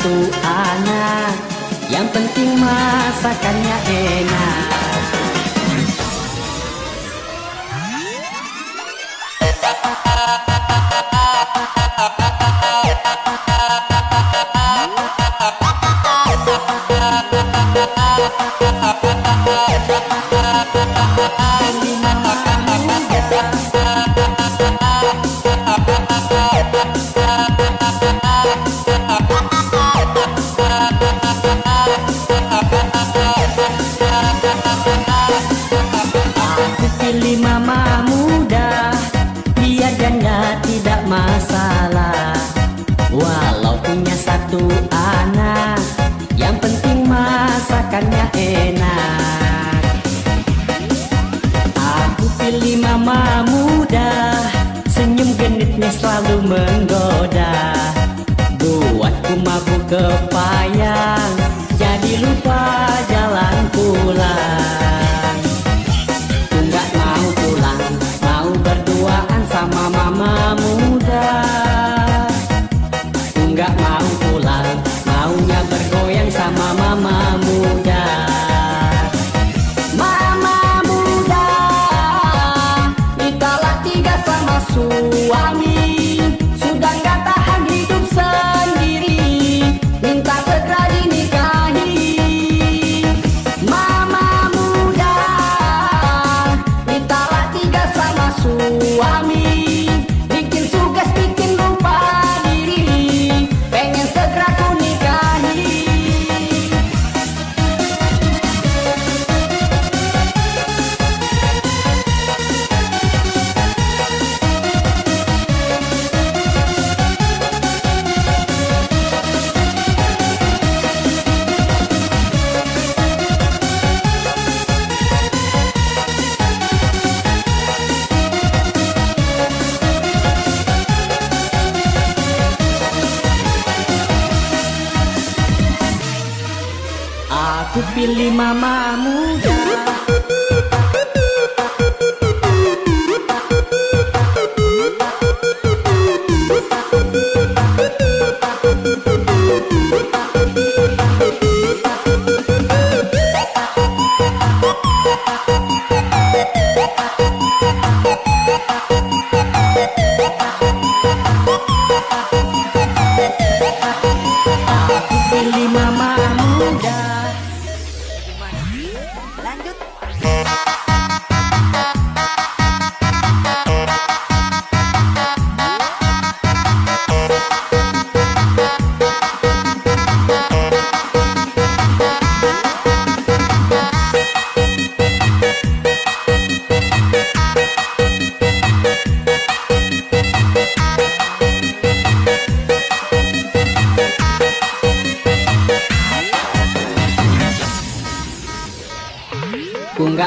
satu anak. Yang penting masakannya enak.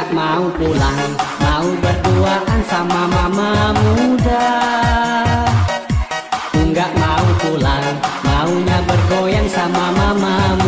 nggak mau pulang Mau berduaan sama mama muda. Enggak mau pulang Maunya bergoyang sama mama muda